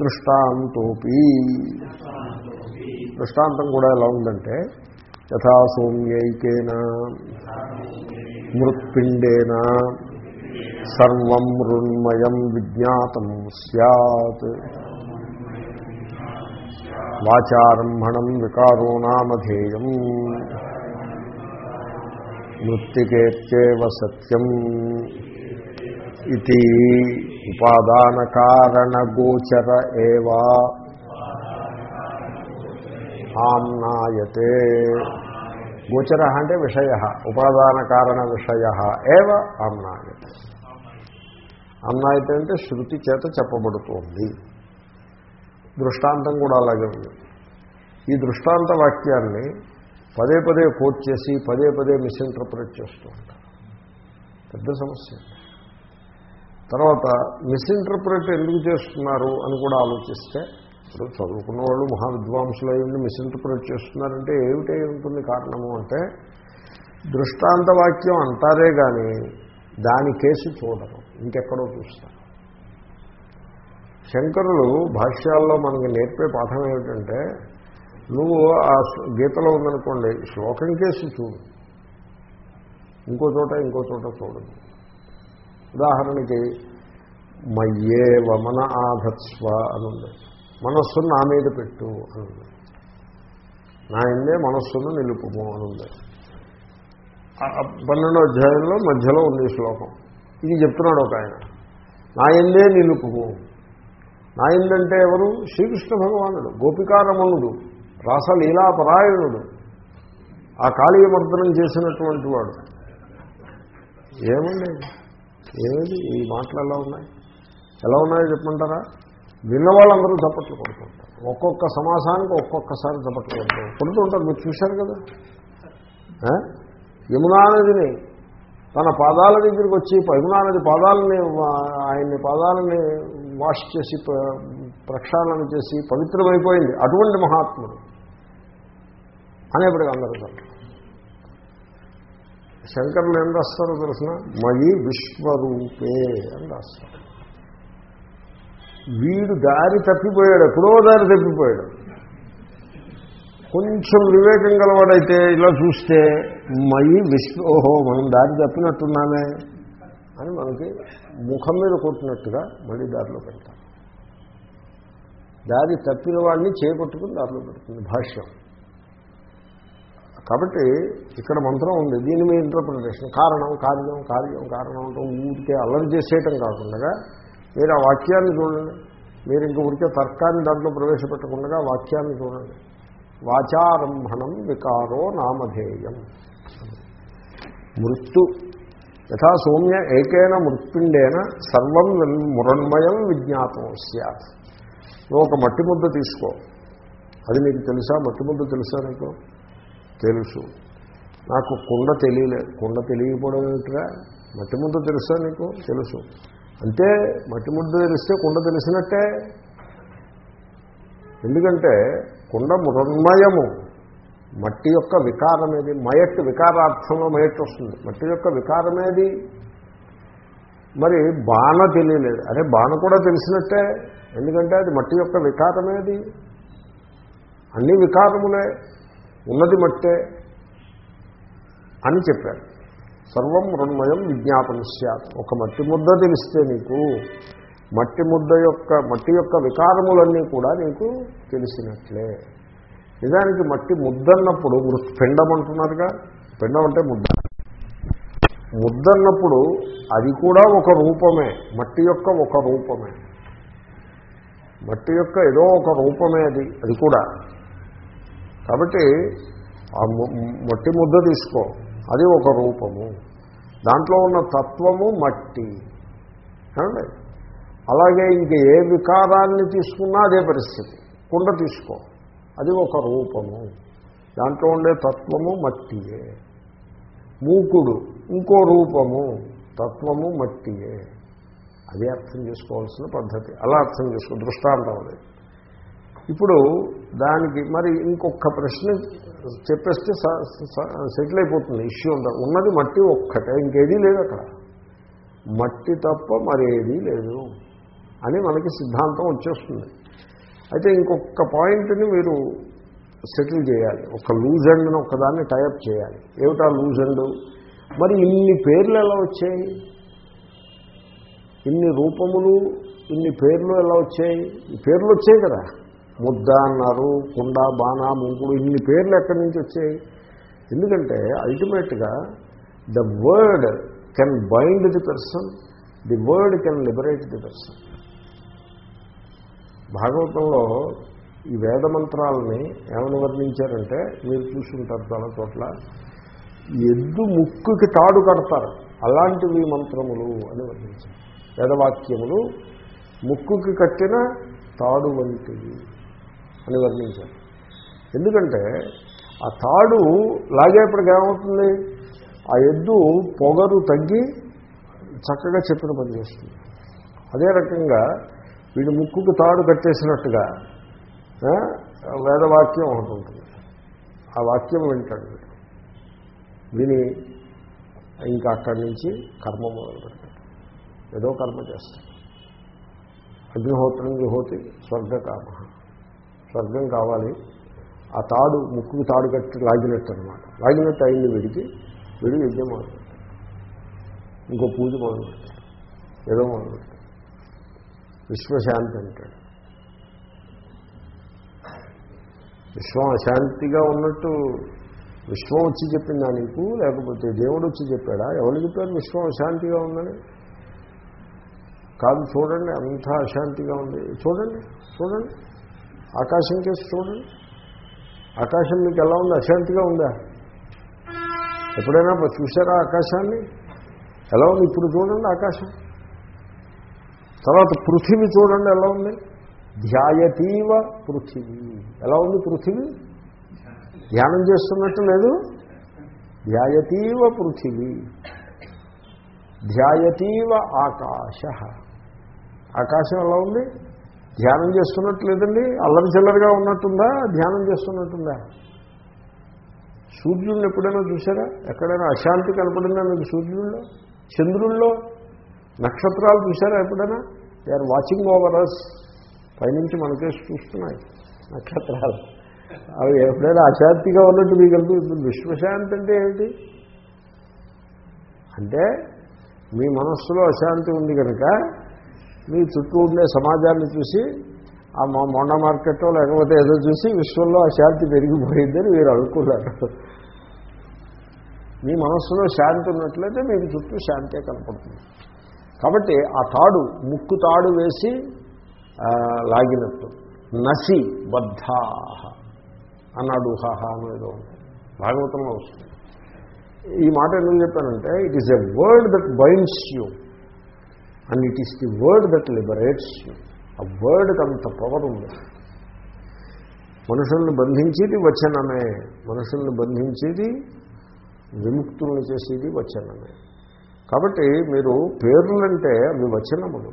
దృష్టాంతోపి. దృష్టాంతం కూడా ఎలా ఉందంటే యథా సోమ్యైకేన మృత్పిండేన సర్వం మృణ్మయం విజ్ఞాతం సత్ వాచారంభణం వికారో నామధేయం. మృత్తికేత్యేవ సత్యం. ఇది ఉపాదానకారణగోచర ఏవా? ఆమ్నాయతే గోచర అంటే విషయ ఉపాదానకారణ విషయ ఏవ? ఆమ్నాయతే ఆమ్నాయతే అంటే శృతి చేత చెప్పబడుతోంది. దృష్టాంతం కూడా అలాగే ఉంది. ఈ దృష్టాంత వాక్యాన్ని పదే పదే కోట్ చేసి పదే పదే మిస్ఇంటర్ప్రిట్ చేస్తూ ఉంటారు. పెద్ద సమస్య. తర్వాత మిస్ఇంటర్ప్రిట్ ఎందుకు చేస్తున్నారు అని కూడా ఆలోచిస్తే ఇప్పుడు చదువుకున్న వాళ్ళు మహావిద్వాంసులు అయ్యి మిస్ఇంటర్ప్రిట్ చేస్తున్నారంటే ఏమిటై ఉంటుంది కారణము అంటే దృష్టాంత వాక్యం అంటారే కానీ దాని కేసు చూడరు ఇంకెక్కడో చూస్తారు. శంకరులు భాష్యాల్లో మనకి నేర్పే పాఠం ఏమిటంటే నువ్వు ఆ గీతలో ఉందనుకోండి శ్లోకం కేసు చూడు. ఇంకో చోట ఇంకో చోట చూడదు ఉదాహరణకి మయ్యేవ మన ఆధత్స్వ అనుంది. మనస్సును నా మీద పెట్టు అనుంది. నా ఎందే మనస్సును నిలుపుము అనుంది. పన్నెండో అధ్యాయంలో మధ్యలో ఉంది శ్లోకం. ఇది చెప్తున్నాడు ఒక ఆయన. నా ఎందే నిలుపుము. నా ఎందంటే ఎవరు? శ్రీకృష్ణ భగవానుడు. గోపికారమణుడు. రాసలీలాపరాయణుడు. ఆ కాళీయమర్దనం చేసినటువంటి వాడు. ఏమండి? ఏమిటి ఈ మాటలు ఎలా ఉన్నాయి? ఎలా ఉన్నాయో చెప్పమంటారా? విన్నవాళ్ళందరూ చప్పట్లు కొడుతుంటారు. ఒక్కొక్క సమాసానికి ఒక్కొక్కసారి చప్పట్లు కొడుతూ కొడుతుంటారు. మీరు చూశారు కదా? యమునా నదిని తన పాదాల దగ్గరికి వచ్చి యమునా నది పాదాలని ఆయన్ని పాదాలని వాష్ చేసి ప్రక్షాళన చేసి పవిత్రమైపోయింది. అటువంటి మహాత్ముడు అనేప్పటికీ అందరూ చప్పట్లు శంకర్లు ఏం రాస్తారో తెలిసిన? మయి విశ్వరూపే అని రాస్తారు. వీడు దారి తప్పిపోయాడు ఎప్పుడో దారి తప్పిపోయాడు. కొంచెం వివేకం గలవాడైతే ఇలా చూస్తే మయి విశ్వ ఓహో మనం దారి తప్పినట్టున్నామే అని మనకి ముఖం మీద కొట్టినట్టుగా మళ్ళీ దారిలో పెడతాం దారి తప్పిన వాడిని చేపట్టుకుని దారిలో పెడుతుంది భాష్యం. కాబట్టి ఇక్కడ మంత్రం ఉంది. దీని మీద ఇంటర్ప్రిటేషన్ కారణం కార్యం కార్యం కారణం అంటూ ఊరికే అల్లరి చేసేయటం కాకుండా మీరు ఆ వాక్యాన్ని చూడండి. మీరు ఇంక ఊరికే తర్కాన్ని దాంట్లో ప్రవేశపెట్టకుండా వాక్యాన్ని చూడండి. వాచారంభణం వికారో నామధేయం. మృత్యు యథా సౌమ్య ఏకైన మృత్పిండేన సర్వం మృణ్మయం విజ్ఞాతం సత్ నువ్వు ఒక మట్టి ముద్ద తీసుకో. అది నీకు తెలుసా? మట్టి ముద్ద తెలుసా నీకు? తెలుసు. నాకు కుండ తెలియలేదు కుండ తెలియకపోవడం ఏమిటిరా? మట్టి ముద్ద తెలుసా నీకు? తెలుసు. అంటే మట్టి ముద్ద తెలిస్తే కుండ తెలిసినట్టే. ఎందుకంటే కుండ మృన్మయము మట్టి యొక్క వికారమేది మయట్టు వికారార్థంలో మయట్టు వస్తుంది. మట్టి యొక్క వికారమేది మరి బాణ తెలియలేదు. అరే బాణ కూడా తెలిసినట్టే. ఎందుకంటే అది మట్టి యొక్క వికారమేది అన్ని వికారములే. ఉన్నది మట్టే అని చెప్పారు. సర్వం మృణ్మయం విజ్ఞాపన సత్. ఒక మట్టి ముద్ద తెలిస్తే నీకు మట్టి ముద్ద యొక్క మట్టి యొక్క వికారములన్నీ కూడా నీకు తెలిసినట్లే. నిజానికి మట్టి ముద్దన్నప్పుడు పిండం అంటున్నారుగా? పిండం అంటే ముద్ద. ముద్దన్నప్పుడు అది కూడా ఒక రూపమే. మట్టి యొక్క ఒక రూపమే. మట్టి యొక్క ఏదో ఒక రూపమే అది అది కూడా. కాబట్టి ఆ మట్టి ముద్ద తీసుకో. అది ఒక రూపము. దాంట్లో ఉన్న తత్వము మట్టి. ఏమండి? అలాగే ఇంక ఏ వికారాన్ని తీసుకున్నా అదే పరిస్థితి. కుండ తీసుకో. అది ఒక రూపము. దాంట్లో ఉండే తత్వము మట్టియే. మూకుడు ఇంకో రూపము తత్వము మట్టియే. అది అర్థం చేసుకోవాల్సిన పద్ధతి. అలా అర్థం చేసుకో. దృష్టాంతం అది. ఇప్పుడు దానికి మరి ఇంకొక ప్రశ్న చెప్పేస్తే సెటిల్ అయిపోతుంది ఇష్యూ ఉండదు ఉన్నది మట్టి ఒక్కటే ఇంకేదీ లేదు అక్కడ. మట్టి తప్ప మరేదీ లేదు అని మనకి సిద్ధాంతం వచ్చేస్తుంది. అయితే ఇంకొక పాయింట్ని మీరు సెటిల్ చేయాలి. ఒక లూజ్ ఎండ్ని ఒకదాన్ని టైప్ చేయాలి. ఏమిటా లూజ్ ఎండ్ మరి ఇన్ని పేర్లు ఎలా వచ్చాయి? ఇన్ని రూపములు ఇన్ని పేర్లు ఎలా వచ్చాయి? ఈ పేర్లు వచ్చాయి కదా. ముద్ద అన్నారు కుండ బాణ ముంకుడు ఇన్ని పేర్లు ఎక్కడి నుంచి వచ్చాయి? ఎందుకంటే అల్టిమేట్గా the word can bind the person the word can liberate the person భాగవతంలో ఈ వేద మంత్రాలని ఏమని వర్ణించారంటే మీరు చూసుకుంటారు చాలా చోట్ల ఎద్దు ముక్కుకి తాడు కడతారు. అలాంటివి మంత్రములు అని వర్ణించారు. వేదవాక్యములు ముక్కుకి కట్టిన తాడు వంటివి. అని వర్ణించారు ఎందుకంటే ఆ తాడు లాగేపటికి ఏమవుతుంది? ఆ ఎద్దు పొగరు తగ్గి చక్కగా చెప్పిన పని చేస్తుంది అదే రకంగా వీడి ముక్కుకు తాడు కట్టేసినట్టుగా వేదవాక్యం ఒకటి ఉంటుంది. ఆ వాక్యం వింటాడు వీడు. విని ఇంకా అక్కడి నుంచి కర్మ మొదలు పెడతాడు ఏదో కర్మ చేస్తాడు. అగ్నిహోత్రం విహోతి స్వర్గకామ. స్వర్గం కావాలి. ఆ తాడు ముక్కుకు తాడు కట్టి లాగినట్టు అనమాట లాగినట్టు అయింది వీడికి. విడి యజ్ఞం మొదలుపెట్టాడు ఇంకో పూజ మొదలుపెట్టాడు ఏదో మొదలుపెట్టాడు విశ్వశాంతి అంటాడు. విశ్వం అశాంతిగా ఉన్నట్టు విశ్వం వచ్చి చెప్పిందా నీకు? లేకపోతే దేవుడు వచ్చి చెప్పాడా? ఎవరు చెప్పారు విశ్వం అశాంతిగా ఉందని? కాదు చూడండి అంతా అశాంతిగా ఉంది. చూడండి చూడండి. ఆకాశం కేసి చూడండి. ఆకాశం మీకు ఎలా ఉంది? అశాంతిగా ఉందా? ఎప్పుడైనా చూసారా ఆకాశాన్ని? ఎలా ఉంది? ఇప్పుడు చూడండి ఆకాశం. తర్వాత పృథివీ చూడండి ఎలా ఉంది? ధ్యాయతీవ పృథివీ. ఎలా ఉంది పృథివీ? ధ్యానం చేస్తున్నట్టు లేదు. ధ్యాయతీవ పృథివీ. ధ్యాయతీవ ఆకాశ. ఆకాశం ఎలా ఉంది? ధ్యానం చేస్తున్నట్టు లేదండి అల్లరి చిల్లరిగా ఉన్నట్టుందా? ధ్యానం చేస్తున్నట్టుందా? సూర్యుడిని ఎప్పుడైనా చూసారా ఎక్కడైనా అశాంతి కనపడిందా మీకు సూర్యుల్లో చంద్రుల్లో నక్షత్రాలు చూసారా ఎప్పుడైనా? They are watching over us పైనుంచి మనకేసి చూస్తున్నాయి నక్షత్రాలు. అవి ఎప్పుడైనా అశాంతిగా ఉన్నట్టు మీకు ఇప్పుడు విశ్వశాంతి అంటే ఏమిటి? అంటే మీ మనస్సులో అశాంతి ఉంది కనుక మీ చుట్టూ ఉండే సమాజాన్ని చూసి ఆ మా మొండ మార్కెట్లో లేకపోతే ఏదో చూసి విశ్వంలో అశాంతి పెరిగిపోయిందని మీరు అనుకున్నారు. మీ మనస్సులో శాంతి ఉన్నట్లయితే మీకు చుట్టూ శాంతే కనపడుతుంది. కాబట్టి ఆ తాడు ముక్కు తాడు వేసి లాగినట్టు. నసి బద్ధాహ. అన్నాడు హాహా అనేదో భాగవతంలో వస్తుంది. ఈ మాట ఎందుకు చెప్పానంటే it is a word that binds you and it is the word that liberates you ఆ వర్డ్కి అంత పవర్ ఉంది. మనుషుల్ని బంధించేది వచనమే. మనుషుల్ని బంధించేది విముక్తుల్ని చేసేది వచనమే. కాబట్టి మీరు పేర్లంటే అవి వచనములు.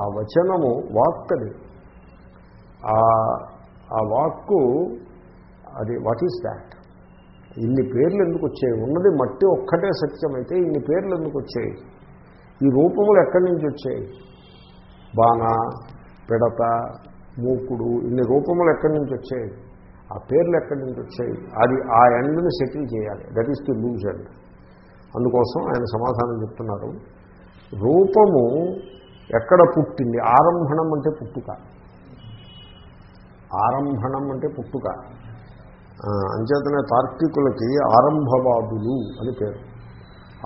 ఆ వచనము వాక్ అది ఆ- ఆ వాక్కు అది వాట్ ఈస్ దాట్ ఇన్ని పేర్లు ఎందుకు వచ్చాయి? ఉన్నది మట్టి ఒక్కటే సత్యమైతే ఇన్ని పేర్లు ఎందుకు వచ్చాయి? ఈ రూపములు ఎక్కడి నుంచి వచ్చాయి? బాణ పిడత మూకుడు ఇన్ని రూపములు ఎక్కడి నుంచి వచ్చాయి? ఆ పేర్లు ఎక్కడి నుంచి వచ్చాయి? అది ఆ ఎండ్ని సెటిల్ చేయాలి. That is the loose end అందుకోసం ఆయన సమాధానం చెప్తున్నారు. రూపము ఎక్కడ పుట్టింది? ఆరంభణం అంటే పుట్టుక. ఆరంభణం అంటే పుట్టుక. అంచేతనే తార్కికులకి ఆరంభవాదులు అని పేరు.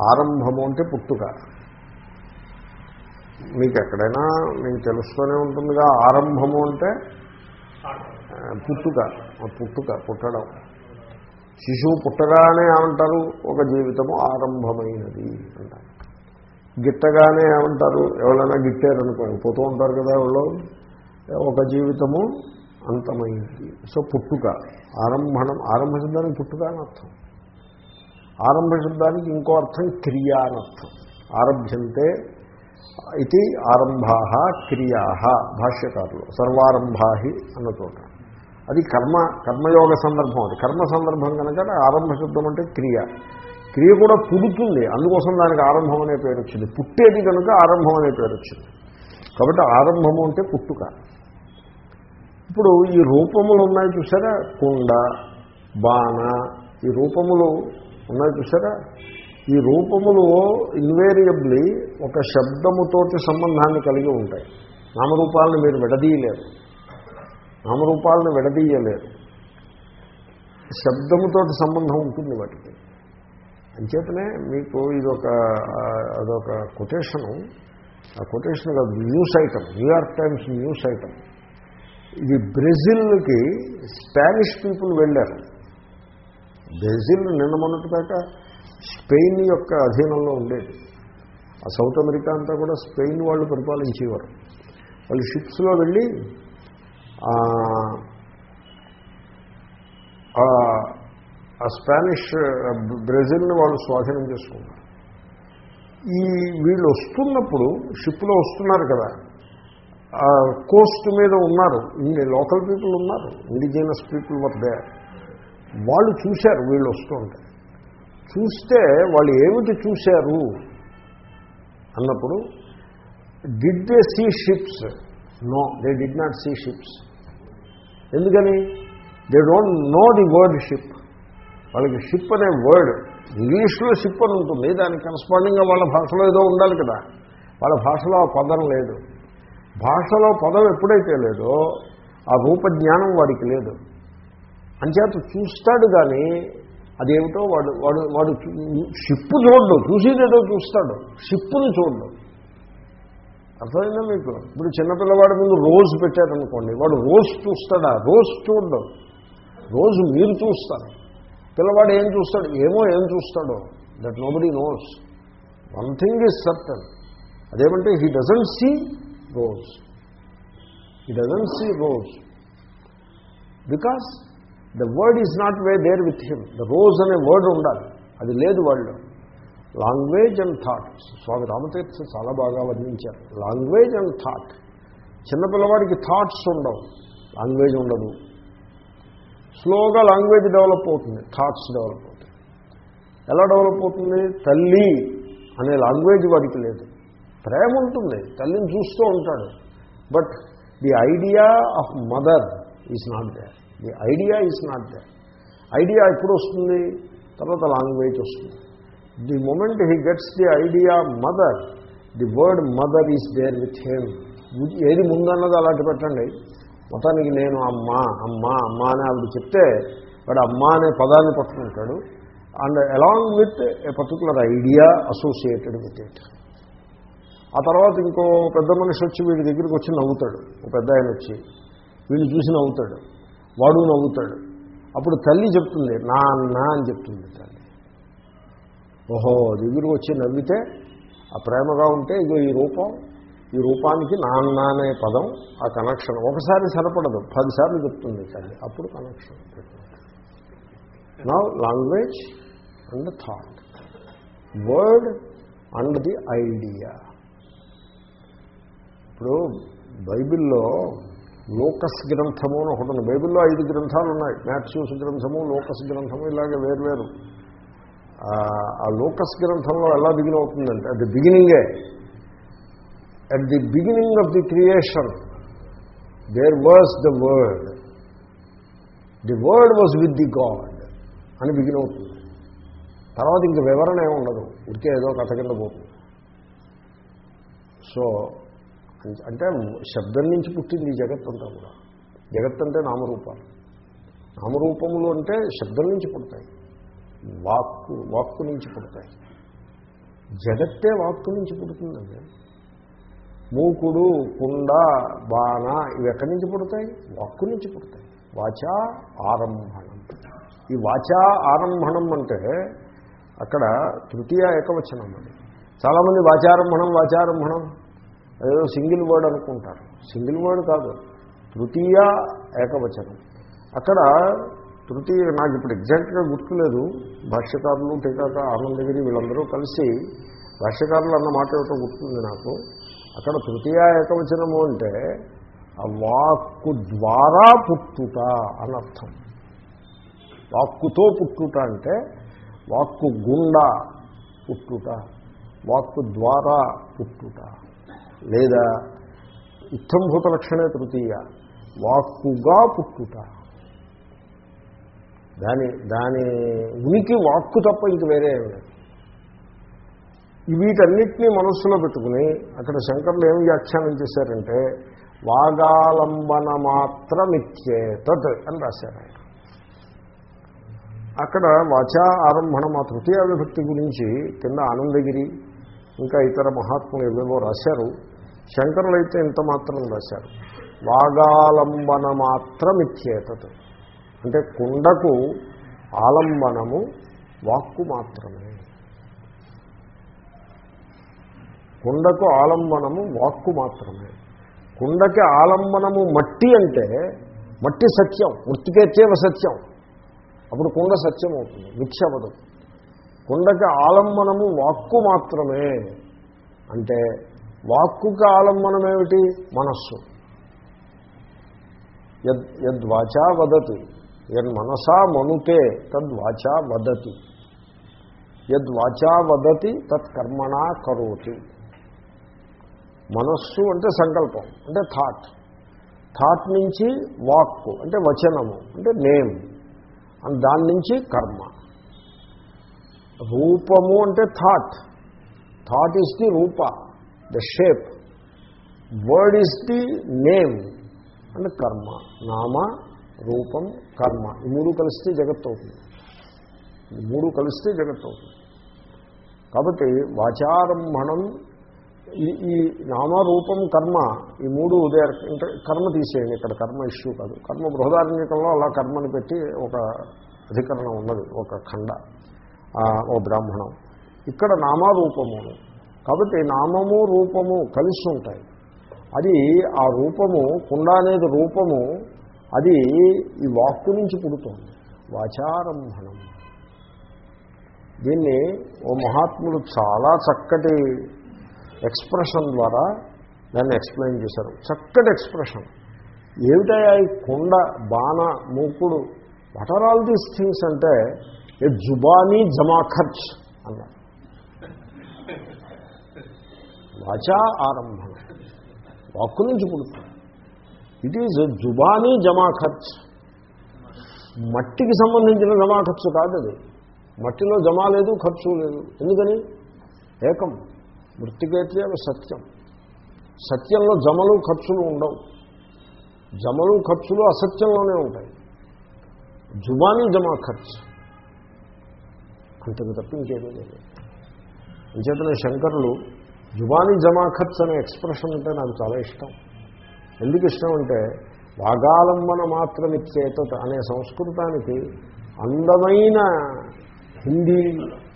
ఆరంభము అంటే పుట్టుక. మీకు ఎక్కడైనా మీకు తెలుస్తూనే ఉంటుందిగా ఆరంభము అంటే పుట్టుక పుట్టుక పుట్టడం. శిశువు పుట్టగానే ఏమంటారు? ఒక జీవితము ఆరంభమైనది అంటారు. గిట్టగానే ఏమంటారు? ఎవరైనా గిట్టారనుకోండి పోతూ ఉంటారు కదా ఎవరో. ఒక జీవితము అంతమైంది. సో పుట్టుక ఆరంభం ఆరంభ శబ్దానికి పుట్టుక అని అర్థం. ఆరంభ శబ్దానికి ఇంకో అర్థం క్రియ అని అర్థం. ఆరభ్యంతే ఇది ఆరంభా క్రియా భాష్యకారులు సర్వారంభాహి అన్న చోట అది కర్మ కర్మయోగ సందర్భం అది. కర్మ సందర్భం కనుక ఆరంభ శబ్దం అంటే క్రియ. క్రియ కూడా పుడుతుంది. అందుకోసం దానికి ఆరంభం అనే పేరు వచ్చింది. పుట్టేది కనుక ఆరంభం అనే పేరు వచ్చింది. కాబట్టి ఆరంభము అంటే పుట్టుక. ఇప్పుడు ఈ రూపములు ఉన్నాయి చూసారా? కుండ బాణ ఈ రూపములు ఉన్నాయి చూసారా? ఈ రూపములు ఇన్వేరియబ్లీ ఒక శబ్దముతోటి సంబంధాన్ని కలిగి ఉంటాయి. నామరూపాలను మీరు విడదీయలేరు. నామరూపాలను విడదీయలేరు. శబ్దముతోటి సంబంధం ఉంటుంది వాటికి. అంచేతనే మీకు ఇదొక అదొక కొటేషను. ఆ కొటేషన్ కాదు news item New York Times news item. ఇది బ్రెజిల్కి స్పానిష్ పీపుల్ వెళ్ళారు. బ్రెజిల్ నిన్న మొన్నటి దాకా స్పెయిన్ యొక్క అధీనంలో ఉండేది. ఆ సౌత్ అమెరికా అంతా కూడా స్పెయిన్ వాళ్ళు పరిపాలించేవారు. వాళ్ళు షిప్స్లో వెళ్ళి ఆ, స్పానిష్ బ్రెజిల్ని వాళ్ళు స్వాధీనం చేసుకున్నారు. ఈ వీళ్ళు వస్తున్నప్పుడు షిప్లో వస్తున్నారు కదా ఆ కోస్ట్ మీద ఉన్నారు. ఇన్ని లోకల్ పీపుల్ ఉన్నారు. ఇండిజినస్ పీపుల్ వర్ దే వాళ్ళు చూశారు వీళ్ళు వస్తుంటే. చూస్తే వాళ్ళు ఏమిటి చూశారు? అన్నప్పుడు did they see ships no they did not see ships ఎందుకని? They don't know the word ship వాళ్ళకి షిప్ అనే వర్డ్ ఇంగ్లీష్లో షిప్ అని ఉంటుంది. దానికి కరస్పాండింగ్గా వాళ్ళ భాషలో ఏదో ఉండాలి కదా. వాళ్ళ భాషలో ఆ పదం లేదు. భాషలో పదం ఎప్పుడైతే లేదో ఆ రూపజ్ఞానం వాడికి లేదు. అంచేత చూస్తాడు కానీ అదేమిటో వాడు వాడు వాడు షిప్పు చూడడు చూసేదేదో చూస్తాడు. షిప్పుని చూడడు. అర్థమైందా మీకు? ఇప్పుడు చిన్నపిల్లవాడి ముందు రోజు పెట్టారనుకోండి వాడు రోజు చూస్తాడా? రోజు చూడడు. రోజు మీరు చూస్తారు. పిల్లవాడు ఏం చూస్తాడు? ఏమో ఏం చూస్తాడో. That nobody knows one thing is certain అదేమంటే he doesn't see rose he doesn't see rose because the word is not way there with him the rose అనే వర్డ్ ఉండాలి. అది లేదు వాళ్ళు. Language and thought Swami Ramatirtha చాలా బాగా వర్ణించారు. Language and thought చిన్నపిల్లవాడికి థాట్స్ ఉండవు. లాంగ్వేజ్ ఉండదు. స్లోగా లాంగ్వేజ్ డెవలప్ అవుతుంది. థాట్స్ డెవలప్ అవుతాయి. ఎలా డెవలప్ అవుతుంది? తల్లి అనే లాంగ్వేజ్ వాడికి లేదు. ప్రేమ ఉంటుంది. తల్లిని చూస్తూ ఉంటాడు. But the idea of mother is not there the idea is not the idea ఎప్పుడు వస్తుంది? తర్వాత లాంగ్వేజ్ వస్తుంది. The moment he gets the idea mother the word mother is there with him ఏది ముందన్నది అలాంటి పెట్టండి. మొత్తానికి నేను అమ్మ అమ్మ అమ్మ అని ఆవిడ చెప్తే వాడు అమ్మ అనే పదాన్ని పట్టుకుంటాడు. And along with a particular idea associated with it ఆ తర్వాత ఇంకో పెద్ద మనిషి వచ్చి వీడి దగ్గరికి వచ్చి నవ్వుతాడు. ఒక పెద్ద ఆయన వచ్చి. వీడిని చూసి నవ్వుతాడు. వాడు నవ్వుతాడు. అప్పుడు తల్లి చెప్తుంది నాన్న అని చెప్తుంది తల్లి. ఓహో దగ్గర వచ్చి నవ్వితే ఆ ప్రేమగా ఉంటే ఇగో ఈ రూపం ఈ రూపానికి నాన్న అనే పదం ఆ కనెక్షన్ ఒకసారి సరిపడదు పదిసార్లు చెప్తుంది తల్లి. అప్పుడు కనెక్షన్ నా language and thought word and the idea ఇప్పుడు బైబిల్లో లోకస్ గ్రంథము అని ఒకటి ఉంది. బైబిల్లో ఐదు గ్రంథాలు ఉన్నాయి. మ్యాథ్యూస్ గ్రంథము లోకస్ గ్రంథము ఇలాగే వేరు ఆ లోకస్ గ్రంథంలో ఎలా బిగిన్ అవుతుందంటే అది బిగినింగే at the beginning of the creation there was the word the word was with the God అని బిగిన్ అవుతుంది. తర్వాత ఇంక వివరణ ఏమి ఉండదు. ఉడికే ఏదో కథ కింద పోతుంది. సో అంటే శబ్దం నుంచి పుట్టింది ఈ జగత్ అంతా కూడా. జగత్ అంటే నామరూపాలు. నామరూపములు అంటే శబ్దం నుంచి పుడతాయి. వాక్కు వాక్కు నుంచి పుడతాయి. జగత్తే వాక్కు నుంచి పుడుతుందండి. మూకుడు కుండ బాణ ఇవి ఎక్కడి నుంచి పుడతాయి? వాక్కు నుంచి పుడతాయి. వాచా ఆరంభణం. ఈ వాచా ఆరంభణం అంటే అక్కడ తృతీయ ఏకవచనం అది. చాలామంది వాచారంభణం వాచారంభణం ఏదో సింగిల్ వర్డ్ అనుకుంటారు. సింగిల్ వర్డ్ కాదు. తృతీయ ఏకవచనం. అక్కడ తృతీయ నాకు ఇప్పుడు ఎగ్జాక్ట్గా గుర్తులేదు. భాష్యకారులు టీకాక ఆనందగిరి వీళ్ళందరూ కలిసి భాష్యకారులు అన్న మాట ఏమిటో గుర్తుంది నాకు. అక్కడ తృతీయ ఏకవచనము అంటే ఆ వాక్కు ద్వారా పుట్టుట అనర్థం వాక్కుతో పుట్టుట అంటే వాక్కు గుండా పుట్టుట వాక్కు ద్వారా పుట్టుట. లేదా ఇత్తంభూత లక్షణే తృతీయ. వాక్కుగా పుట్టుట. దాని దాని ఉనికి వాక్కు తప్ప ఇంక వేరే ఏమి లేదు. వీటన్నిటినీ మనస్సులో పెట్టుకుని అక్కడ శంకర్లు ఏం వ్యాఖ్యానం చేశారంటే వాగాలంబన మాత్రమిచ్చేతత్ అని రాశారు ఆయన. అక్కడ వాచా ఆరంభణ మా తృతీయ విభక్తి గురించి కింద ఆనందగిరి ఇంకా ఇతర మహాత్ములు ఏవేవో రాశారు. శంకరులు అయితే ఇంత మాత్రం రాశారు. వాగాలంబన మాత్రమిచ్చేతత్. అంటే కుండకు ఆలంబనము వాక్కు మాత్రమే. కుండకు ఆలంబనము వాక్కు మాత్రమే. కుండకి ఆలంబనము మట్టి అంటే మట్టి సత్యం మృతికేత్యేవ సత్యం. అప్పుడు కుండ సత్యం అవుతుంది మిథ్యవదు కుండకి ఆలంబనము వాక్కు మాత్రమే. అంటే వాక్కుకి ఆలంబనం ఏమిటి మనస్సు. యద్ యద్వాచా వదతి. యన్మనసా మనుతే తద్వాచా వదతి. యద్వాచా వదతి తత్కర్మణ కరోతి. మనస్సు అంటే సంకల్పం అంటే థాట్. థాట్ నుంచి వాక్కు అంటే వచనము అంటే నేమ్. అండ్ దాని నుంచి కర్మ. రూపము అంటే thought. Thought is the Roopa. The shape word is the name and కర్మ నామ రూపం కర్మ ఈ మూడు కలిస్తే జగత్ అవుతుంది. ఈ మూడు కలిస్తే జగత్ అవుతుంది. కాబట్టి వాచారంభణం ఈ ఈ నామరూపం కర్మ ఈ మూడు ఉదయ అంటే కర్మ తీసేయండి. ఇక్కడ కర్మ ఇష్యూ కాదు. కర్మ బృహదారణ్యకంలో అలా కర్మని పెట్టి ఒక అధికరణం ఉన్నది. ఒక ఖండ. ఓ బ్రాహ్మణం. ఇక్కడ నామరూపము కాబట్టి నామము రూపము కలిసి ఉంటాయి. అది ఆ రూపము కుండ అనేది రూపము అది ఈ వాక్కు నుంచి పుడుతుంది. వాచారంభణం. దీన్ని ఓ మహాత్ముడు చాలా చక్కటి ఎక్స్ప్రెషన్ ద్వారా దాన్ని ఎక్స్ప్లెయిన్ చేశారు. చక్కటి ఎక్స్ప్రెషన్. ఏమిటయా ఈ కుండ బాణ మూకుడు? What are all these things అంటే ఏ జుబానీ జమా ఖర్చ్ అన్నారు. వాచా ఆరంభం. వాక్కు నుంచి పుడుతుంది. ఇట్ ఈజ్ జుబానీ జమా ఖర్చు మట్టికి సంబంధించిన జమా ఖర్చు కాదు అది. మట్టిలో జమా లేదు ఖర్చు లేదు. ఎందుకని? ఏకం. మృతికేతే సత్యం. సత్యంలో జమలు ఖర్చులు ఉండవు. జమలు ఖర్చులు అసత్యంలోనే ఉంటాయి. జుబానీ జమా ఖర్చు అంతకు తప్ప ఇంకేమీ లేదు. అంచేతనే శంకరులు జుబానీ జమా అనే ఎక్స్ప్రెషన్ అంటే నాకు చాలా ఇష్టం. ఎందుకు ఇష్టం అంటే వాగాలంబన మాత్రం ఇచ్చేత అనే సంస్కృతానికి అందమైన హిందీ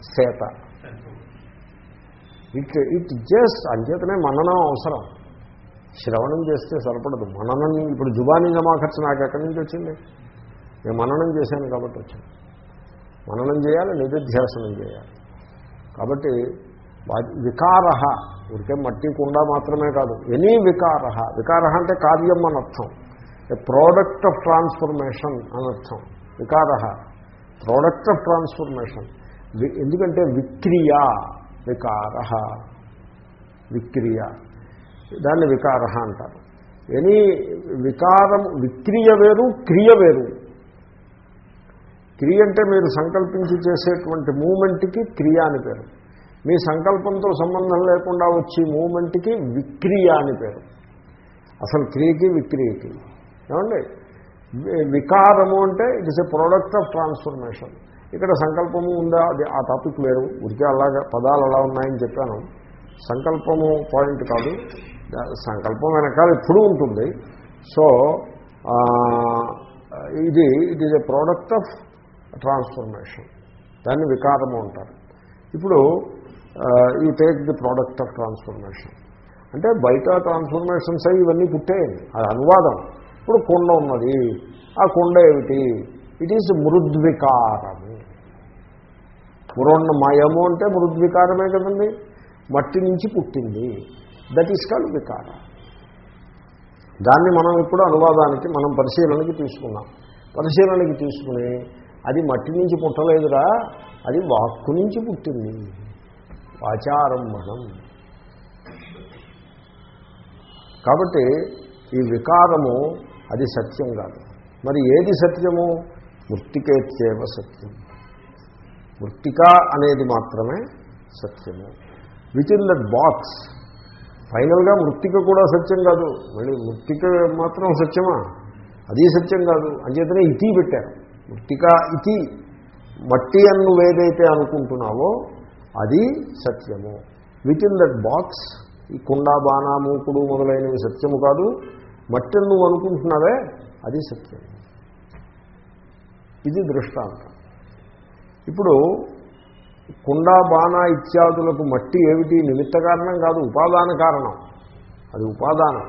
సేత. ఇట్ ఇట్ జస్ట్ అంచేతనే మననం అవసరం. శ్రవణం చేస్తే సరిపడదు. మననం ఇప్పుడు జుబానీ జమాఖర్చు నాకు ఎక్కడి నుంచి వచ్చింది? నేను మననం చేశాను కాబట్టి వచ్చింది. మననం చేయాలి నిధిధ్యాసనం చేయాలి. కాబట్టి వికార ఊరికే మట్టి కుండ మాత్రమే కాదు. ఎనీ వికార వికార అంటే కార్యం అని అర్థం. ఏ ప్రోడక్ట్ ఆఫ్ ట్రాన్స్ఫర్మేషన్ అని అర్థం. వికార ప్రోడక్ట్ ఆఫ్ ట్రాన్స్ఫర్మేషన్ ఎందుకంటే విక్రియ. వికార విక్రియ. దాన్ని వికార అంటారు. ఎనీ వికారం విక్రియ వేరు క్రియ వేరు. క్రియ అంటే మీరు సంకల్పించి చేసేటువంటి మూమెంట్కి క్రియ అని పేరు. మీ సంకల్పంతో సంబంధం లేకుండా వచ్చే మూమెంట్కి విక్రియ అని పేరు. అసలు క్రియకి విక్రియకి. ఏమండి? వికారము అంటే it is a product of transformation ఇక్కడ సంకల్పము ఉందా? అది ఆ టాపిక్ వేరు. ఉడికే అలాగా పదాలు అలా ఉన్నాయని చెప్పాను. సంకల్పము పాయింట్ కాదు. సంకల్పం వెనకాల ఎప్పుడూ ఉంటుంది. సో ఇది it is a product of transformation దాన్ని వికారము అంటారు. ఇప్పుడు ఈ take the product of transformation అంటే బయట ట్రాన్స్ఫర్మేషన్స్ అవి ఇవన్నీ పుట్టేయండి అది అనువాదం. ఇప్పుడు కుండ ఉన్నది. ఆ కుండ ఏమిటి? It is మృద్వికారము. మయము అంటే మృద్వికారమే కదండి. మట్టి నుంచి పుట్టింది. దట్ ఈస్ కాల్ వికార. దాన్ని మనం ఇప్పుడు అనువాదానికి మనం పరిశీలనకి తీసుకున్నాం. పరిశీలనకి తీసుకుని అది మట్టి నుంచి పుట్టలేదురా. అది వాక్కు నుంచి పుట్టింది. వాచారంభణం కాబట్టి ఈ వికారము అది సత్యం కాదు. మరి ఏది సత్యము? మృతికేత్యేవ సత్యం. మృతిక అనేది మాత్రమే సత్యము. విత్ ఇన్ దట్ బాక్స్ ఫైనల్గా మృతిక కూడా సత్యం కాదు. మళ్ళీ మృతిక మాత్రం సత్యమా? అది సత్యం కాదు. అంచేతనే ఇతి పెట్టారు. మృతిక ఇతి. మట్టి అన్ను ఏదైతే అనుకుంటున్నావో అది సత్యము. విత్ ఇన్ దట్ బాక్స్ ఈ కుండా బాణ మూకుడు మొదలైనవి సత్యము కాదు. మట్టి నువ్వు అనుకుంటున్నావే అది సత్యం ఇది దృష్టాంతం. ఇప్పుడు కుండా బాణ ఇత్యాదులకు మట్టి ఏమిటి? నిమిత్త కారణం కాదు ఉపాదాన కారణం. అది ఉపాదానం.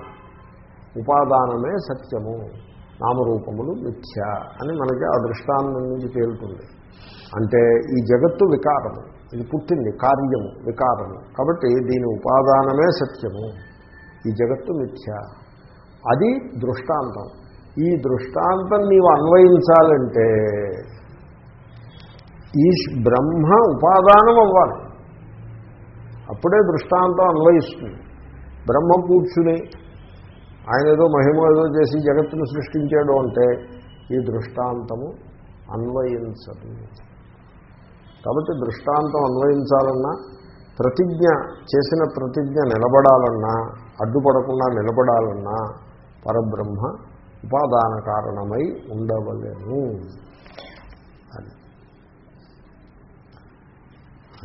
ఉపాదానమే సత్యము. నామరూపములు మిథ్య అని మనకి ఆ దృష్టాంతం నుంచి తేలుతుంది. అంటే ఈ జగత్తు వికారము. ఇది పుట్టింది కార్యము వికారము. కాబట్టి దీని ఉపాదానమే సత్యము. ఈ జగత్తు మిథ్య. అది దృష్టాంతం. ఈ దృష్టాంతం నీవు అన్వయించాలంటే ఈ బ్రహ్మ ఉపాదానం అవ్వాలి. అప్పుడే దృష్టాంతం అన్వయిస్తుంది. బ్రహ్మ కూర్చుని ఆయన ఏదో మహిమ ఏదో చేసి జగత్తును సృష్టించాడు అంటే ఈ దృష్టాంతము అన్వయించదు. కాబట్టి దృష్టాంతం అన్వయించాలన్నా ప్రతిజ్ఞ చేసిన ప్రతిజ్ఞ నిలబడాలన్నా అడ్డుపడకుండా నిలబడాలన్నా పరబ్రహ్మ ఉపాదాన కారణమై ఉండవలేను. అని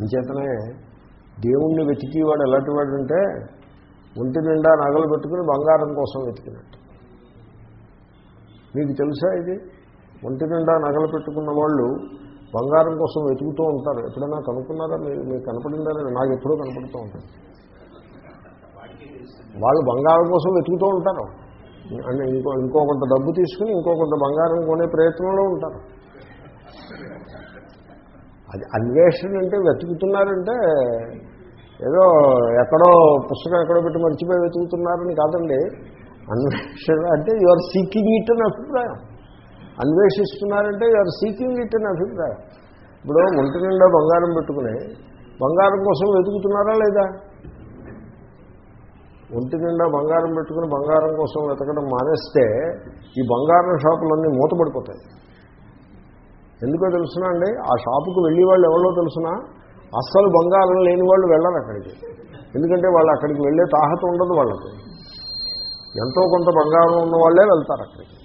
అంచేతనే దేవుణ్ణి వెతికేవాడు ఎలాంటి వాడంటే ఒంటి నిండా నగలు పెట్టుకుని బంగారం కోసం వెతికినట్టు. మీకు తెలుసా ఇది? ఒంటి నిండా నగలు పెట్టుకున్న వాళ్ళు బంగారం కోసం వెతుకుతూ ఉంటారు. ఎప్పుడైనా కనుక్కున్నారా? మీరు మీకు కనపడిందా? నాకు ఎప్పుడూ కనపడుతూ ఉంటారు వాళ్ళు బంగారం కోసం వెతుకుతూ ఉంటారు. అంటే ఇంకో ఇంకో కొంత డబ్బు తీసుకుని ఇంకో కొంత బంగారం కొనే ప్రయత్నంలో ఉంటారు. అది అన్వేషణ అంటే వెతుకుతున్నారంటే ఏదో ఎక్కడో పుస్తకం ఎక్కడో పెట్టి మర్చిపోయి వెతుకుతున్నారని కాదండి. అన్వేషణ అంటే యు ఆర్ సీకింగ్ ఇట్ అని అభిప్రాయం. అన్వేషిస్తున్నారంటే ఆర్ సీకింగ్ ఇట్ అని అభిప్రాయం. ఇప్పుడు ఒంటి నిండా బంగారం పెట్టుకుని బంగారం కోసం వెతుకుతున్నారా లేదా? ఒంటి నిండా బంగారం పెట్టుకుని బంగారం కోసం వెతకడం మానేస్తే ఈ బంగారం షాపులన్నీ మూతపడిపోతాయి. ఎందుకో తెలుసునా అండి? ఆ షాపుకు వెళ్ళే వాళ్ళు ఎవరో తెలుసునా? అస్సలు బంగారం లేని వాళ్ళు వెళ్ళరు అక్కడికి. ఎందుకంటే వాళ్ళు అక్కడికి వెళ్ళే తాహత ఉండదు వాళ్ళకి. ఎంతో కొంత బంగారం ఉన్న వాళ్ళే వెళ్తారు అక్కడికి.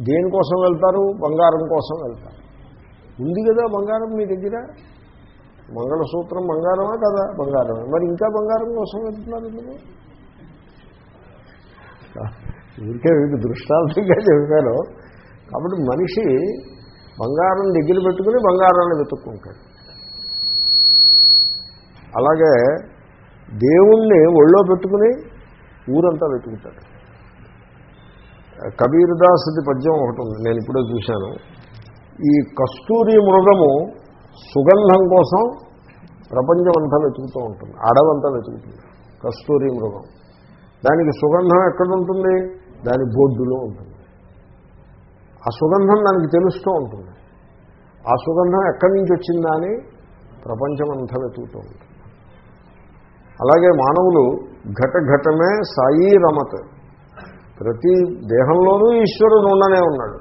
దేనికోసం వెళ్తారు? బంగారం కోసం వెళ్తారు. ఉంది కదా బంగారం మీ దగ్గర? మంగళసూత్రం బంగారమా కదా బంగారమే. మరి ఇంకా బంగారం కోసం వెళ్తున్నారు మీరు? ఊరికే మీకు దృష్టాంతంగా చెప్పాను. కాబట్టి మనిషి బంగారం దగ్గర పెట్టుకుని బంగారాన్ని వెతుక్కుంటాడు. అలాగే దేవుణ్ణి ఒళ్ళో పెట్టుకుని ఊరంతా వెతుకుతాడు. కబీర్దాసుది పద్యం ఒకటి ఉంది నేను ఇప్పుడే చూశాను. ఈ కస్తూరి మృగము సుగంధం కోసం ప్రపంచం అంతా వెతుకుతూ ఉంటుంది అడవంతా వెతుకుతుంది కస్తూరి మృగం. దానికి సుగంధం ఎక్కడుంటుంది దాని బోర్డులో ఉంటుంది. ఆ సుగంధం దానికి తెలుస్తూ ఉంటుంది. ఆ సుగంధం ఎక్కడి నుంచి వచ్చిందా అని ప్రపంచం అంతా వెతుకుతూ ఉంటుంది. అలాగే మానవులు ఘట ఘటమే సాయి రమత్. ప్రతి దేహంలోనూ ఈశ్వరుడు ఉండనే ఉన్నాడు.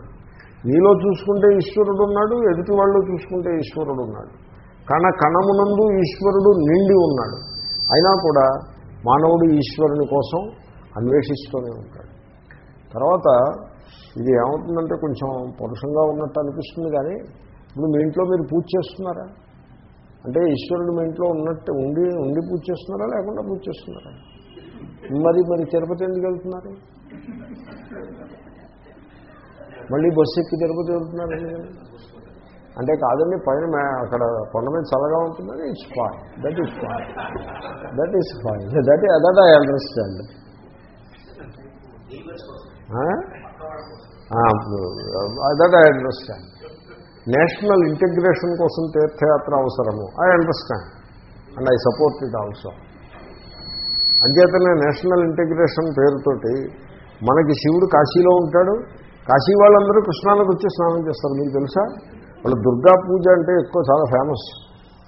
నీలో చూసుకుంటే ఈశ్వరుడు ఉన్నాడు ఎదుటి వాళ్ళు చూసుకుంటే ఈశ్వరుడు ఉన్నాడు. కణ కణమునందు ఈశ్వరుడు నిండి ఉన్నాడు. అయినా కూడా మానవుడు ఈశ్వరుని కోసం అన్వేషిస్తూనే ఉంటాడు. తర్వాత ఇది ఏమవుతుందంటే కొంచెం పరుషంగా ఉన్నట్టు అనిపిస్తుంది కానీ ఇప్పుడు మీ ఇంట్లో మీరు పూజ చేస్తున్నారా? అంటే ఈశ్వరుడు మీ ఇంట్లో ఉన్నట్టు ఉండి ఉండి పూజ చేస్తున్నారా? లేకుండా పూజ చేస్తున్నారా? మరి మరి తిరుపతి ఎందుకు వెళ్తున్నారు? మళ్ళీ బస్సు ఎక్కి తిరుపతి వెళ్తున్నారండి అంటే కాదండి పైన అక్కడ కొండ మీద చల్లగా ఉంటుందని it's fine that is fine that is fine that that I understand that I understand national integration కోసం తీర్థయాత్ర అవసరము. I understand and I support it also అంచేతనే నేషనల్ ఇంటిగ్రేషన్ పేరుతోటి మనకి శివుడు కాశీలో ఉంటాడు. కాశీ వాళ్ళందరూ కృష్ణాలకు వచ్చి స్నానం చేస్తారు. మీకు తెలుసా? వాళ్ళు దుర్గా పూజ అంటే ఎక్కువ చాలా ఫేమస్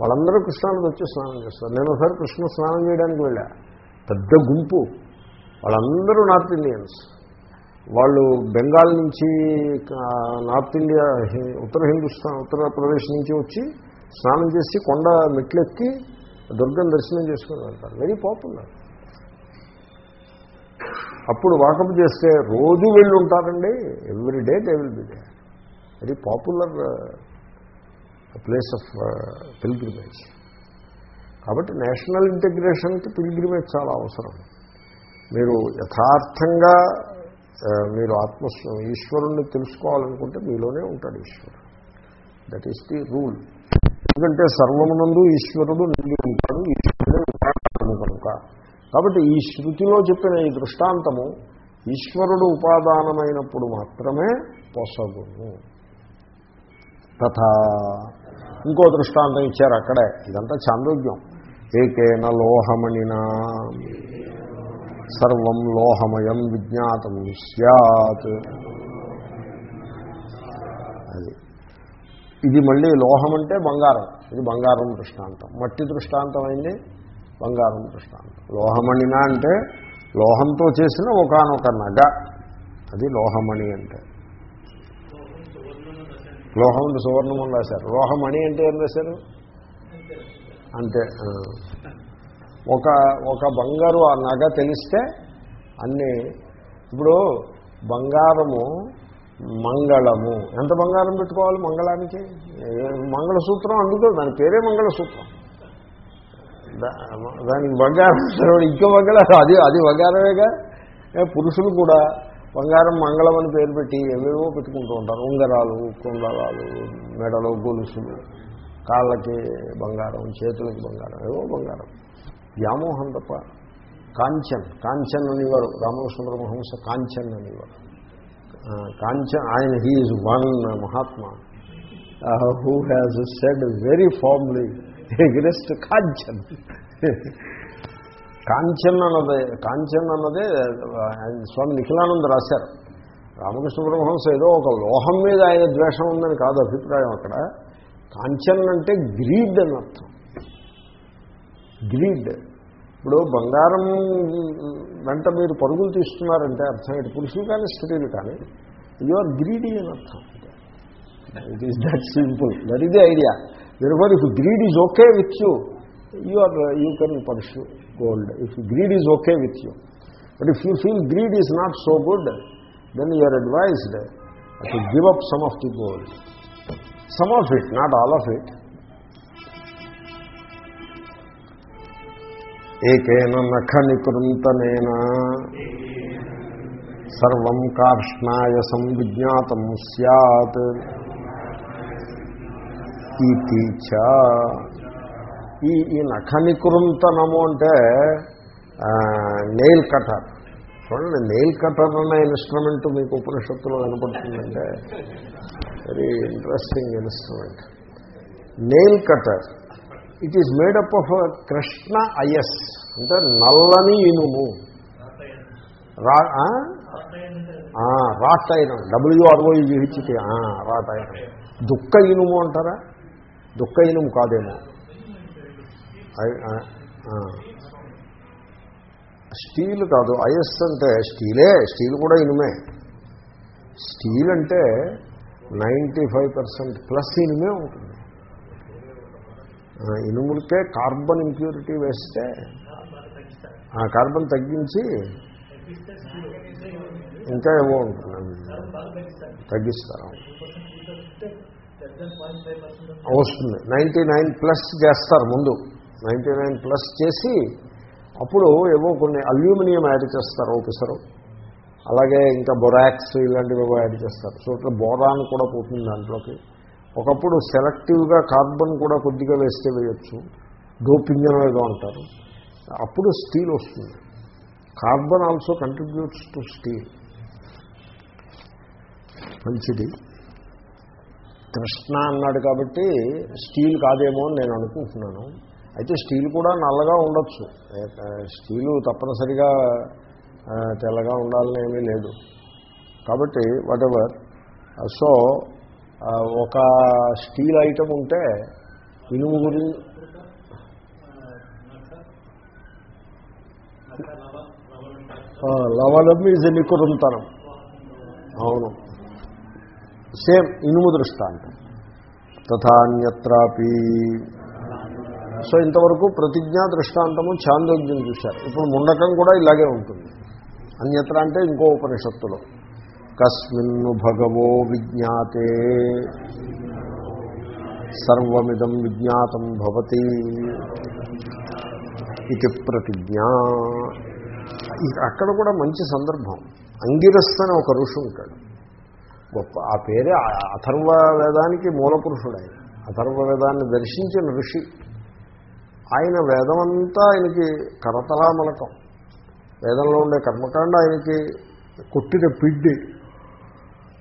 వాళ్ళందరూ కృష్ణాలకు వచ్చి స్నానం చేస్తారు. నేను ఒకసారి కృష్ణ స్నానం చేయడానికి వెళ్ళా. పెద్ద గుంపు. వాళ్ళందరూ నార్త్ ఇండియన్స్. వాళ్ళు బెంగాల్ నుంచి నార్త్ ఇండియా ఉత్తర హిందుస్థాన్ ఉత్తరప్రదేశ్ నుంచి వచ్చి స్నానం చేసి కొండ మెట్లెక్కి దుర్గం దర్శనం చేసుకుని వెళ్తారు. వెరీ పాపులర్ అప్పుడు వాకప్ చేస్తే రోజు వెళ్ళి ఉంటారండి every day they will be the very popular place of pilgrimage కాబట్టి నేషనల్ ఇంటిగ్రేషన్కి పిల్గ్రిమేజ్ చాలా అవసరం. మీరు యథార్థంగా uh, మీరు ఆత్మస్వ ఈశ్వరుణ్ణి తెలుసుకోవాలనుకుంటే మీలోనే ఉంటాడు ఈశ్వరుడు. దట్ ఈస్ ది రూల్ ఎందుకంటే సర్వమునందు ఈశ్వరుడు నిండి ఉంటాడు ఈశ్వరుడే కనుక. కాబట్టి ఈ శృతిలో చెప్పిన ఈ దృష్టాంతము ఈశ్వరుడు ఉపాదానమైనప్పుడు మాత్రమే పొసగును. తథా ఇంకో దృష్టాంతం ఇచ్చారు అక్కడే. ఇదంతా చాంద్రోగ్యం. ఏకేన లోహమణినా సర్వం లోహమయం విజ్ఞాతం సత్ అది. ఇది మళ్ళీ లోహం అంటే బంగారం. ఇది బంగారం దృష్టాంతం. మట్టి దృష్టాంతం అయింది బంగారం దృష్టాంతం. లోహమణిన అంటే లోహంతో చేసిన ఒకనొక నగ. అది లోహమణి అంటే. లోహం సువర్ణం అని రాశారు. లోహమణి అంటే ఏం రాశారు? అంతే. ఒక ఒక బంగారు ఆ నగ తెలిస్తే అన్నీ ఇప్పుడు బంగారము మంగళము. ఎంత బంగారం పెట్టుకోవాలి మంగళానికి? మంగళసూత్రం అందుకో దాని పేరే మంగళసూత్రం. దానికి బంగారం ఇంకో బంగారం అది అది బంగారమేగా? పురుషులు కూడా బంగారం మంగళం అని పేరు పెట్టి ఏవేవో పెట్టుకుంటూ ఉంటారు. ఉంగరాలు కుండలాలు మెడలు గొలుసులు కాళ్ళకి బంగారం చేతులకి బంగారం ఏవో బంగారం. వ్యామోహం తప్ప కాంచన్ కాంచన్ అనేవారు. రామకృష్ణ మహంస కాంచన్ అనేవారు. కాంచన్ ఆయన he one Mahatma. Who has said very firmly against Kanchan. కాంచన్ అన్నదే కాంచన్ అన్నదే స్వామి నిఖిలానంద రాశారు. రామకృష్ణ పరమహంస ఏదో ఒక లోహం మీద ఆయన ద్వేషం ఉందని కాదు అభిప్రాయం అక్కడ. కాంచన్ అంటే గ్రీడ్ అని అర్థం. గ్రీడ్. ఇప్పుడు బంగారం వెంట మీరు పరుగులు తీస్తున్నారంటే అర్థం ఏంటి? పురుషులు కానీ స్త్రీలు కానీ యు ఆర్ గ్రీడీ అని అర్థం. It is that simple that ఇది idea whatever if greed is okay with you you are you can pursue gold if greed is okay with you but if you feel greed is not so good then you are advised to give up some of the gold some of it not all of it ఏకేన నఖ నికృంతనేన సర్వం కార్ష్ణాయ సంవిజ్ఞాతం సత్ ఇది చ. ఈ ఈ నఖనికృంతనము అంటే నెయిల్ కటర్ చూడండి నెయిల్ కటర్ అనే ఇన్స్ట్రుమెంట్ మీకు ఉపనిషత్తులో కనపడుతుందంటే very interesting instrument nail cutter it is made up of Krishna ఐఎస్ అంటే నల్లని ఇనుము. రా wrought iron W R O G H T wrought iron దుఃఖ ఇనుము అంటారా? దుఃఖ ఇనుము కాదేమో స్టీల్ కాదు ఐఎస్ అంటే స్టీలే స్టీల్ కూడా ఇనుమే. స్టీల్ అంటే నైంటీ ఫైవ్ పర్సెంట్ ప్లస్ ఇనుమే ఉంటుంది. ఇనుములకే కార్బన్ ఇంప్యూరిటీ వేస్తే ఆ కార్బన్ తగ్గించి ఇంకా ఏమో ఉంటుంది తగ్గిస్తారు. వస్తుంది. నైంటీ నైన్ ప్లస్ చేస్తారు ముందు. నైంటీ నైన్ ప్లస్ చేసి అప్పుడు ఏవో కొన్ని అల్యూమినియం యాడ్ చేస్తారు ఓపెసరు అలాగే ఇంకా బొరాక్స్ ఇలాంటివి ఏవో యాడ్ చేస్తారు. సో ఇట్లా బోరాన్ కూడా పోతుంది దాంట్లోకి. ఒకప్పుడు సెలెక్టివ్గా కార్బన్ కూడా కొద్దిగా వేస్తే వేయచ్చు. డోపింగ్ అని ఏదో అంటారు. అప్పుడు స్టీల్ వస్తుంది. Carbon also contributes to steel మంచిది. కృష్ణ అన్నాడు కాబట్టి స్టీల్ కాదేమో అని నేను అనుకుంటున్నాను. అయితే స్టీల్ కూడా నల్లగా ఉండొచ్చు. స్టీలు తప్పనిసరిగా తెల్లగా ఉండాలని ఏమీ లేదు. కాబట్టి వాటెవర్ సో ఒక స్టీల్ ఐటమ్ ఉంటే ఇనుము గురించి లవణం ఈజ్ కురుంతనం అవును. సేమ్ ఇనుము దృష్టాంతం తథాన్యత్రాపి. సో ఇంతవరకు ప్రతిజ్ఞా దృష్టాంతము చాందోగ్యం చూశారు. ఇప్పుడు ముండకం కూడా ఇలాగే ఉంటుంది. అన్యత్ర అంటే ఇంకో ఉపనిషత్తులో. కస్మిన్ను భగవో విజ్ఞాతే. సర్వమిదం విజ్ఞాతం భవతి ఇది ప్రతిజ్ఞ. అక్కడ కూడా మంచి సందర్భం. అంగిరస్ అని ఒక ఋషి ఉంటాడు. గొప్ప. ఆ పేరే అథర్వ వేదానికి మూలపురుషుడు ఆయన అథర్వ వేదాన్ని దర్శించిన ఋషి. ఆయన వేదమంతా ఆయనకి కరతలామలకం వేదంలో ఉండే కర్మకాండ ఆయనకి కొట్టిన పిడ్డి.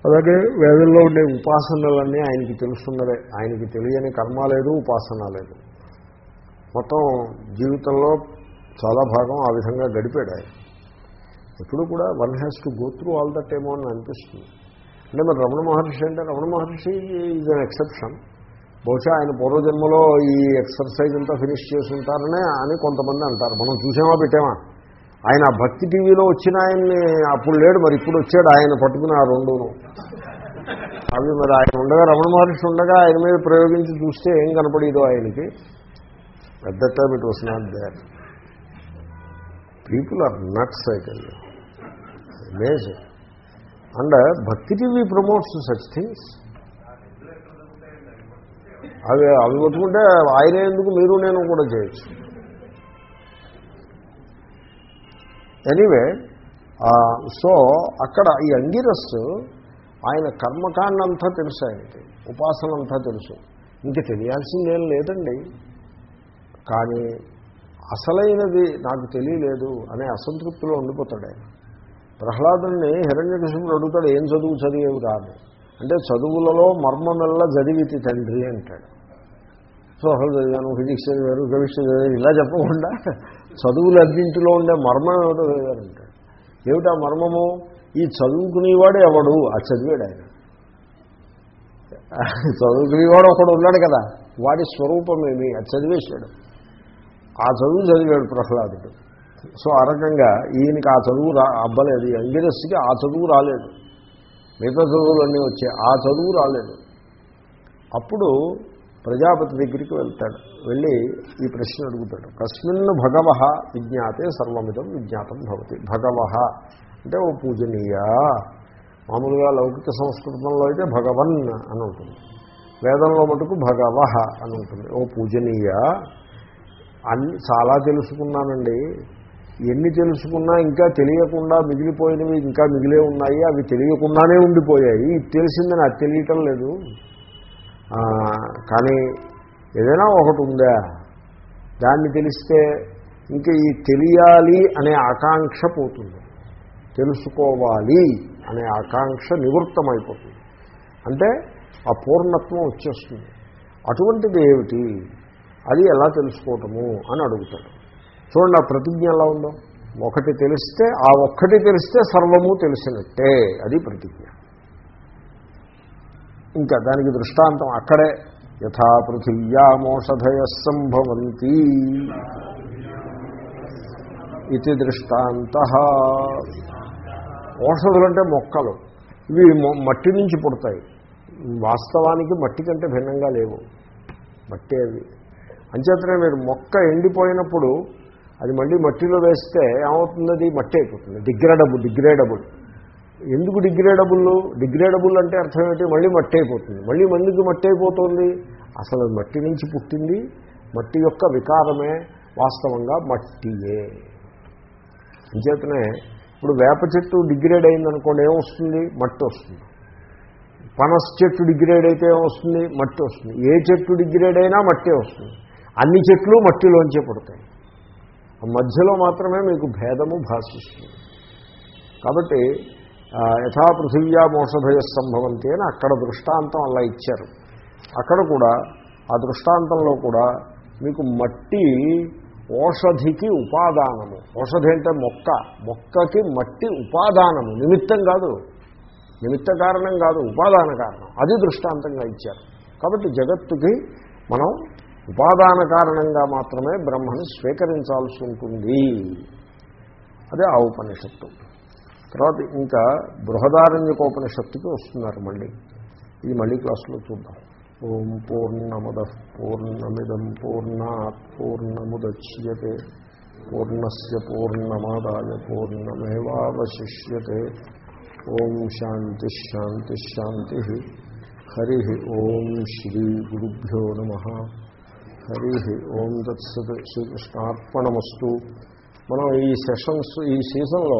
అలాగే వేదంలో ఉండే ఉపాసనలన్నీ ఆయనకి తెలుస్తున్నవే ఆయనకి తెలియని కర్మ లేదు ఉపాసన లేదు. మొత్తం జీవితంలో చాలా భాగం ఆ విధంగా గడిపాడు ఆయన. ఎప్పుడు కూడా one has to go through all that ఏమో అని అనిపిస్తుంది. అంటే మరి రమణ మహర్షి అంటే Ramana Maharshi is an exception బహుశా ఆయన పూర్వజన్మలో ఈ ఎక్సర్సైజ్ అంతా ఫినిష్ చేసుంటారనే అని కొంతమంది అంటారు. మనం చూసామా పెట్టామా? ఆయన భక్తి టీవీలో వచ్చిన ఆయన్ని అప్పుడు లేడు మరి ఇప్పుడు వచ్చాడు ఆయన పట్టుకుని ఆ రెండును. అవి మరి ఆయన ఉండగా రమణ మహర్షి ఉండగా ఆయన మీద ప్రయోగించి చూస్తే ఏం కనపడేదో ఆయనకి. పెద్ద time it was not there people are nuts అయితే amazing and Bhakti TV promotes such things. అవి అవి కొట్టుకుంటే ఆయన ఎందుకు మీరు నేను కూడా చేయొచ్చు. ఎనీవే సో అక్కడ ఈ అంగిరస్ ఆయన కర్మకాండంతా తెలుసు ఆయనకి? ఉపాసన అంతా తెలుసు. ఇంక తెలియాల్సిందేం లేదండి. కానీ అసలైనది నాకు తెలియలేదు అనే అసంతృప్తిలో ఉండిపోతాడు ఆయన. ప్రహ్లాదుని హిరణ్యకృష్ణుడు అడుగుతాడు ఏం చదువు చదివేవి రాదు అంటే చదువులలో మర్మమెల్ల చదివితి తండ్రి అంటాడు. సో చదివాను ఫిజిక్స్ చదివారు కెమిస్ట్రీ చదివారు ఇలా చెప్పకుండా చదువులన్నింటిలో ఉండే మర్మం ఏమిటో చదివారంటాడు ఏమిటా మర్మము? ఈ చదువుకునేవాడు ఎవడు? ఆ చదివాడు ఆయన. చదువుకునేవాడు ఒకడు ఉన్నాడు కదా వాడి స్వరూపమేమి అది చదివేశాడు. ఆ చదువు చదివాడు ప్రహ్లాదుడు. సో ఆ రకంగా ఈయనకి ఆ చదువు రా అబ్బలేదు. అంగిరస్కి ఆ చదువు రాలేదు. మిగతా చదువులన్నీ వచ్చాయి. ఆ చదువు రాలేదు. అప్పుడు ప్రజాపతి దగ్గరికి వెళ్తాడు. వెళ్ళి ఈ ప్రశ్న అడుగుతాడు. కస్మిన్ భగవ విజ్ఞాతే సర్వమిదం విజ్ఞాతం భవతి. భగవ అంటే ఓ పూజనీయ. మామూలుగా లౌకిక సంస్కృతంలో అయితే భగవన్ అని ఉంటుంది. వేదంలో మటుకు భగవ అని ఉంటుంది. ఓ పూజనీయ. అన్ని చాలా తెలుసుకున్నానండి. ఎన్ని తెలుసుకున్నా ఇంకా తెలియకుండా మిగిలిపోయినవి ఇంకా మిగిలే ఉన్నాయి అవి తెలియకుండానే ఉండిపోయాయి. ఇది తెలిసిందని అది తెలియటం లేదు. కానీ ఏదైనా ఒకటి ఉందా? దాన్ని తెలిస్తే ఇంకా ఈ తెలియాలి అనే ఆకాంక్ష పోతుంది. తెలుసుకోవాలి అనే ఆకాంక్ష నివృత్తమైపోతుంది. అంటే ఆ పూర్ణత్వం వచ్చేస్తుంది. అటువంటిది ఏమిటి? అది ఎలా తెలుసుకోవటము అని అడుగుతాడు. చూడండి ఆ ప్రతిజ్ఞ ఎలా ఉందో. ఒకటి తెలిస్తే ఆ ఒక్కటి తెలిస్తే సర్వము తెలిసినట్టే అది ప్రతిజ్ఞ. ఇంకా దానికి దృష్టాంతం అక్కడే యథా పృథివ్యామోషధయ సంభవంతి. ఇది దృష్టాంత. ఓషధులంటే మొక్కలు. ఇవి మట్టి నుంచి పుడతాయి. వాస్తవానికి మట్టి కంటే భిన్నంగా లేవు. మట్టి అవి. అంచేతనే మీరు మొక్క ఎండిపోయినప్పుడు అది మళ్ళీ మట్టిలో వేస్తే ఏమవుతుంది? అది మట్టి అయిపోతుంది. Degradable degradable. ఎందుకు డిగ్రేడబుల్? డిగ్రేడబుల్ అంటే అర్థం ఏంటి? మళ్ళీ మట్టి అయిపోతుంది. మళ్ళీ మందికి మట్టి అయిపోతుంది? అసలు మట్టి నుంచి పుట్టింది? మట్టి యొక్క వికారమే వాస్తవంగా మట్టియే. అంచేతనే ఇప్పుడు వేప చెట్టు డిగ్రేడ్ అయిందనుకోండి ఏమొస్తుంది? మట్టి వస్తుంది. పనస చెట్టు డిగ్రేడ్ అయితే ఏమొస్తుంది? మట్టి వస్తుంది. ఏ చెట్టు డిగ్రేడ్ అయినా మట్టి వస్తుంది. అన్ని చెట్లు మట్టిలోంచే పడతాయి. మధ్యలో మాత్రమే మీకు భేదము భాషిస్తుంది. కాబట్టి యథా పృథివ్యా మోషభయ సంభవంతి అని అక్కడ దృష్టాంతం అలా ఇచ్చారు. అక్కడ కూడా ఆ దృష్టాంతంలో కూడా మీకు మట్టి ఓషధికి ఉపాదానము. ఓషధి అంటే మొక్క. మొక్కకి మట్టి ఉపాదానము. నిమిత్తం కాదు. నిమిత్త కారణం కాదు ఉపాదాన కారణం. అది దృష్టాంతంగా ఇచ్చారు. కాబట్టి జగత్తుకి మనం ఉపాదాన కారణంగా మాత్రమే బ్రహ్మను స్వీకరించాల్సి ఉంటుంది. అదే ఆ ఉపనిషత్తు. తర్వాత ఇంకా బృహదారణ్యకోపనిషత్తుకి వస్తున్నారు మళ్ళీ. ఇది మళ్ళీ క్లాసులో చూద్దాం. ఓం పూర్ణమద పూర్ణమిదం పూర్ణాత్ పూర్ణముద్యతే పూర్ణస్ పూర్ణమాదాయ పూర్ణమేవాశిష్యే ఓం శాంతి శాంతి శాంతి. హరి ఓం శ్రీ గురుభ్యో నమ. హరి ఓం దత్సత్ శ్రీకృష్ణార్పణమస్తు. మనం ఈ సెషన్స్ ఈ సీజన్లో